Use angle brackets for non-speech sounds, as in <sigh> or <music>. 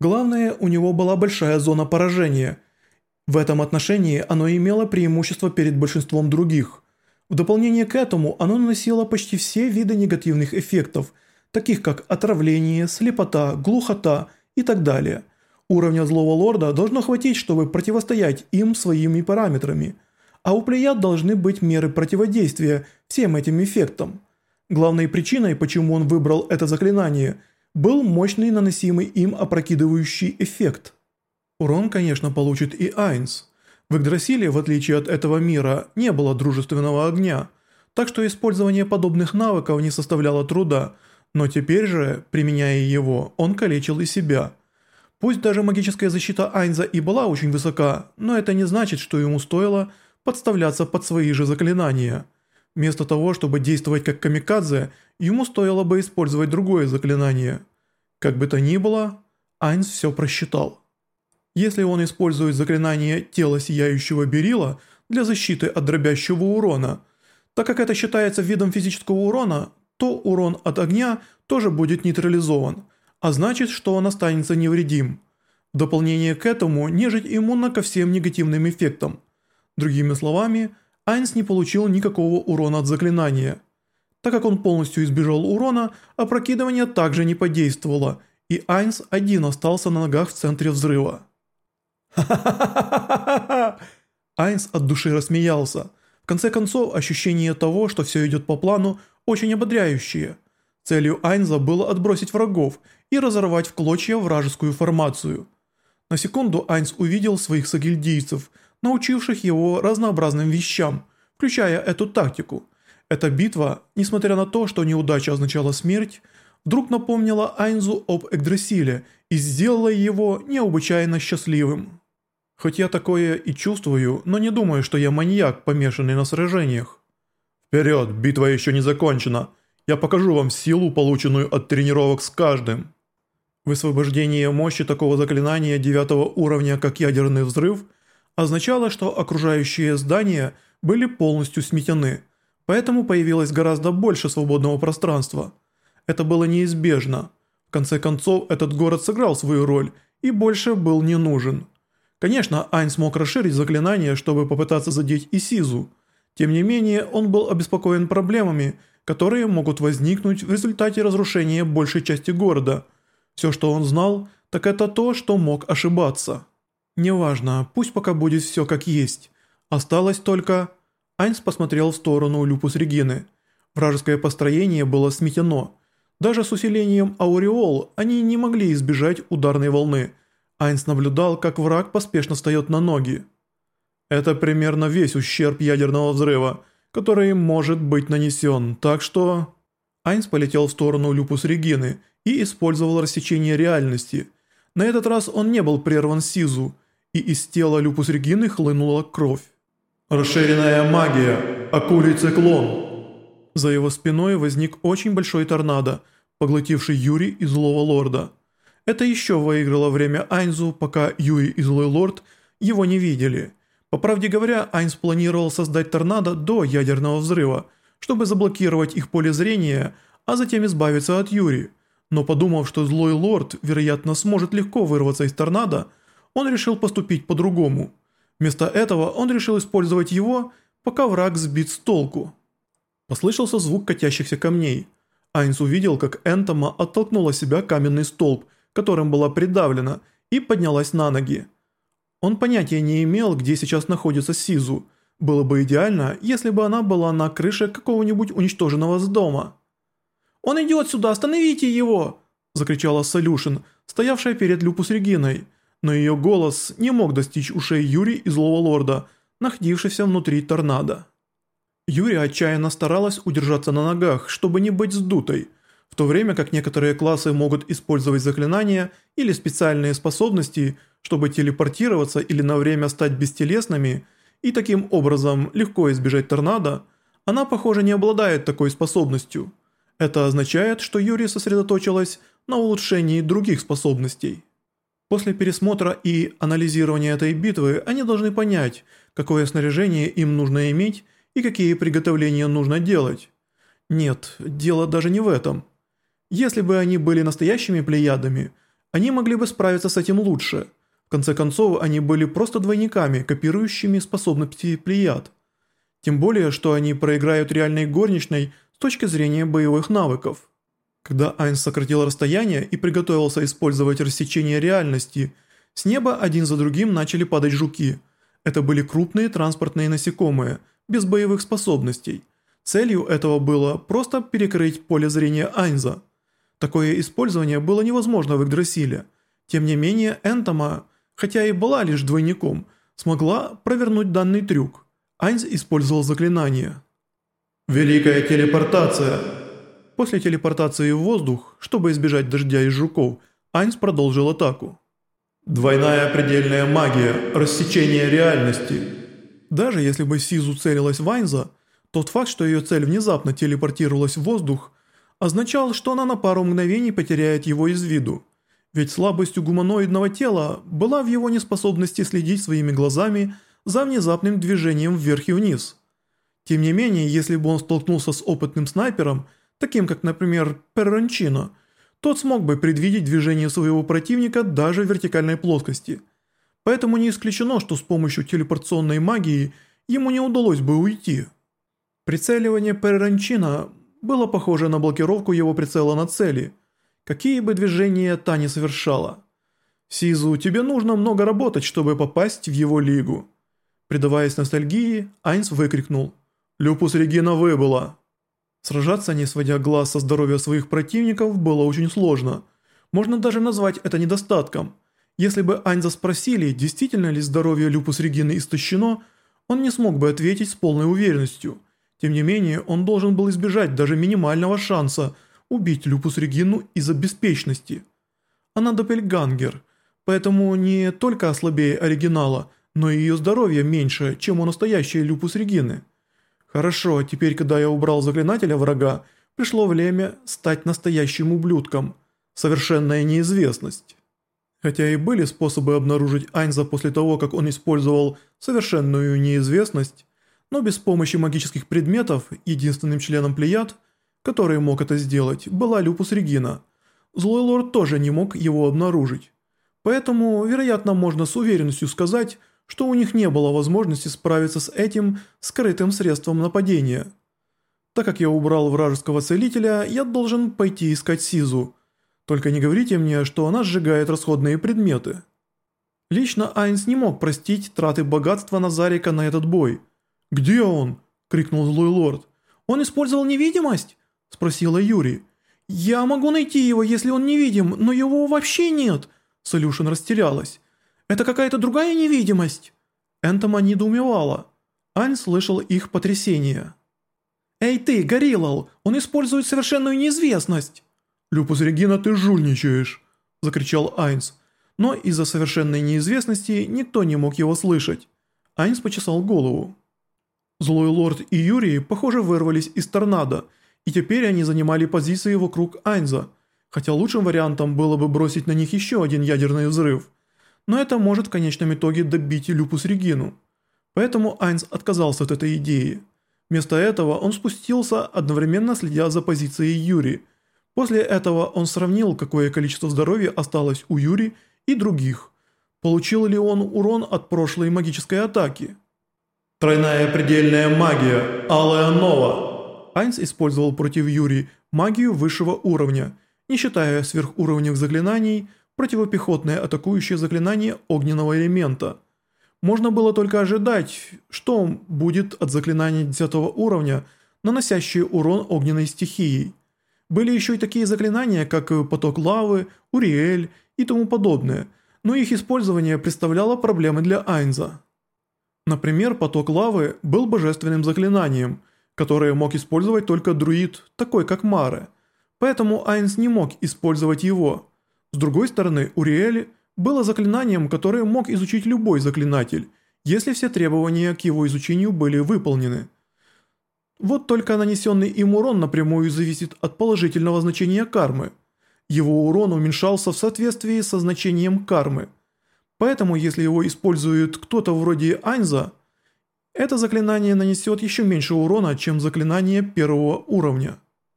Главное, у него была большая зона поражения. В этом отношении оно имело преимущество перед большинством других. В дополнение к этому оно наносило почти все виды негативных эффектов, таких как отравление, слепота, глухота и так далее. Уровня злого лорда должно хватить, чтобы противостоять им своими параметрами, а у плеяд должны быть меры противодействия всем этим эффектам. Главной причиной, почему он выбрал это заклинание, был мощный наносимый им опрокидывающий эффект. Урон, конечно, получит и Айнс. В Игдрасиле, в отличие от этого мира, не было дружественного огня, так что использование подобных навыков не составляло труда, но теперь же, применяя его, он калечил и себя. Пусть даже магическая защита Айнза и была очень высока, но это не значит, что ему стоило подставляться под свои же заклинания – Вместо того, чтобы действовать как камикадзе, ему стоило бы использовать другое заклинание. Как бы то ни было, Айнс все просчитал. Если он использует заклинание «Тело сияющего берила» для защиты от дробящего урона, так как это считается видом физического урона, то урон от огня тоже будет нейтрализован, а значит, что он останется невредим. В дополнение к этому нежить иммунна ко всем негативным эффектам. Другими словами – Айнс не получил никакого урона от заклинания. Так как он полностью избежал урона, опрокидывание также не подействовало, и Айнс один остался на ногах в центре взрыва. Ха-ха-ха-ха-ха-ха! <laughs> Айнс от души рассмеялся. В конце концов, ощущение того, что все идет по плану, очень ободряющее. Целью Айнза было отбросить врагов и разорвать в клочья вражескую формацию. На секунду Айнс увидел своих сагильдийцев – научивших его разнообразным вещам, включая эту тактику. Эта битва, несмотря на то, что неудача означала смерть, вдруг напомнила Айнзу об Эгдрасиле и сделала его необычайно счастливым. Хоть я такое и чувствую, но не думаю, что я маньяк, помешанный на сражениях. Вперед, битва еще не закончена. Я покажу вам силу, полученную от тренировок с каждым. Высвобождение мощи такого заклинания девятого уровня, как ядерный взрыв – означало, что окружающие здания были полностью сметены, поэтому появилось гораздо больше свободного пространства. Это было неизбежно. В конце концов, этот город сыграл свою роль и больше был не нужен. Конечно, Айн смог расширить заклинание, чтобы попытаться задеть и Сизу. Тем не менее, он был обеспокоен проблемами, которые могут возникнуть в результате разрушения большей части города. Все, что он знал, так это то, что мог ошибаться. «Неважно, пусть пока будет все как есть. Осталось только...» Айнс посмотрел в сторону Люпус Регины. Вражеское построение было сметено. Даже с усилением Ауреол они не могли избежать ударной волны. Айнс наблюдал, как враг поспешно встает на ноги. Это примерно весь ущерб ядерного взрыва, который может быть нанесен, так что... Айнс полетел в сторону Люпус Регины и использовал рассечение реальности. На этот раз он не был прерван Сизу, и из тела Люпус Регины хлынула кровь. «Расширенная магия! Акулий циклон!» За его спиной возник очень большой торнадо, поглотивший Юри и Злого Лорда. Это еще выиграло время Айнзу, пока Юри и Злой Лорд его не видели. По правде говоря, Айнс планировал создать торнадо до ядерного взрыва, чтобы заблокировать их поле зрения, а затем избавиться от Юри. Но подумав, что Злой Лорд, вероятно, сможет легко вырваться из торнадо, он решил поступить по-другому. Вместо этого он решил использовать его, пока враг сбит с толку. Послышался звук катящихся камней. Айнс увидел, как Энтома оттолкнула себя каменный столб, которым была придавлена, и поднялась на ноги. Он понятия не имел, где сейчас находится Сизу. Было бы идеально, если бы она была на крыше какого-нибудь уничтоженного с дома. «Он идет сюда, остановите его!» – закричала Солюшин, стоявшая перед Люпус Региной – но ее голос не мог достичь ушей Юри и Злого Лорда, находившихся внутри торнадо. Юри отчаянно старалась удержаться на ногах, чтобы не быть сдутой, в то время как некоторые классы могут использовать заклинания или специальные способности, чтобы телепортироваться или на время стать бестелесными и таким образом легко избежать торнадо, она, похоже, не обладает такой способностью. Это означает, что Юри сосредоточилась на улучшении других способностей. После пересмотра и анализирования этой битвы они должны понять, какое снаряжение им нужно иметь и какие приготовления нужно делать. Нет, дело даже не в этом. Если бы они были настоящими плеядами, они могли бы справиться с этим лучше. В конце концов, они были просто двойниками, копирующими способности Плеяд. Тем более, что они проиграют реальной горничной с точки зрения боевых навыков. Когда Айнс сократил расстояние и приготовился использовать рассечение реальности, с неба один за другим начали падать жуки. Это были крупные транспортные насекомые, без боевых способностей. Целью этого было просто перекрыть поле зрения Айнза. Такое использование было невозможно в Игдрасиле. Тем не менее, Энтома, хотя и была лишь двойником, смогла провернуть данный трюк. Айнз использовал заклинание. «Великая телепортация!» После телепортации в воздух, чтобы избежать дождя из жуков, Айнс продолжил атаку. «Двойная предельная магия, рассечение реальности». Даже если бы Сизу целилась в Айнза, тот факт, что ее цель внезапно телепортировалась в воздух, означал, что она на пару мгновений потеряет его из виду. Ведь слабость у гуманоидного тела была в его неспособности следить своими глазами за внезапным движением вверх и вниз. Тем не менее, если бы он столкнулся с опытным снайпером, таким как, например, Перрончино, тот смог бы предвидеть движение своего противника даже в вертикальной плоскости. Поэтому не исключено, что с помощью телепортационной магии ему не удалось бы уйти. Прицеливание Перрончино было похоже на блокировку его прицела на цели, какие бы движения та не совершала. «Сизу, тебе нужно много работать, чтобы попасть в его лигу». Предаваясь ностальгии, Айнс выкрикнул «Люпус Регина выбыла!». Сражаться, не сводя глаз со здоровья своих противников, было очень сложно. Можно даже назвать это недостатком. Если бы Айнза спросили, действительно ли здоровье Люпус Регины истощено, он не смог бы ответить с полной уверенностью – тем не менее, он должен был избежать даже минимального шанса убить Люпус Регину из-за беспечности. Она допельгангер, поэтому не только слабее оригинала, но и ее здоровье меньше, чем у настоящей Люпус Регины. Хорошо, теперь когда я убрал заклинателя врага, пришло время стать настоящим ублюдком. Совершенная неизвестность. Хотя и были способы обнаружить Айнза после того, как он использовал совершенную неизвестность, но без помощи магических предметов единственным членом Плеяд, который мог это сделать, была Люпус Регина. Злой лорд тоже не мог его обнаружить. Поэтому, вероятно, можно с уверенностью сказать, что у них не было возможности справиться с этим скрытым средством нападения. Так как я убрал вражеского целителя, я должен пойти искать Сизу. Только не говорите мне, что она сжигает расходные предметы. Лично Айнс не мог простить траты богатства Назарика на этот бой – «Где он?» – крикнул злой лорд. «Он использовал невидимость?» – спросила Юри. «Я могу найти его, если он невидим, но его вообще нет!» Солюшен растерялась. «Это какая-то другая невидимость?» Энтома недоумевала. Ань слышал их потрясение. «Эй ты, Гориллал, он использует совершенную неизвестность!» «Люпус Регина, ты жульничаешь!» – закричал Айнс. Но из-за совершенной неизвестности никто не мог его слышать. Айнс почесал голову. Злой лорд и Юрий, похоже, вырвались из торнадо, и теперь они занимали позиции вокруг Айнза, хотя лучшим вариантом было бы бросить на них еще один ядерный взрыв. Но это может в конечном итоге добить Люпус Регину. Поэтому Айнз отказался от этой идеи. Вместо этого он спустился, одновременно следя за позицией Юри. После этого он сравнил, какое количество здоровья осталось у Юри и других. Получил ли он урон от прошлой магической атаки? Тройная предельная магия, Алая Нова. Айнс использовал против Юри магию высшего уровня, не считая сверхуровневых заклинаний, противопехотное атакующее заклинание огненного элемента. Можно было только ожидать, что будет от заклинаний 10 уровня, наносящие урон огненной стихией. Были еще и такие заклинания, как поток лавы, Уриэль и тому подобное, но их использование представляло проблемы для Айнза. Например, поток лавы был божественным заклинанием, которое мог использовать только друид, такой как Маре. Поэтому Айнс не мог использовать его. С другой стороны, Уриэль было заклинанием, которое мог изучить любой заклинатель, если все требования к его изучению были выполнены. Вот только нанесенный им урон напрямую зависит от положительного значения кармы. Его урон уменьшался в соответствии со значением кармы – Поэтому, если его использует кто-то вроде Айнза, это заклинание нанесет еще меньше урона, чем заклинание первого уровня.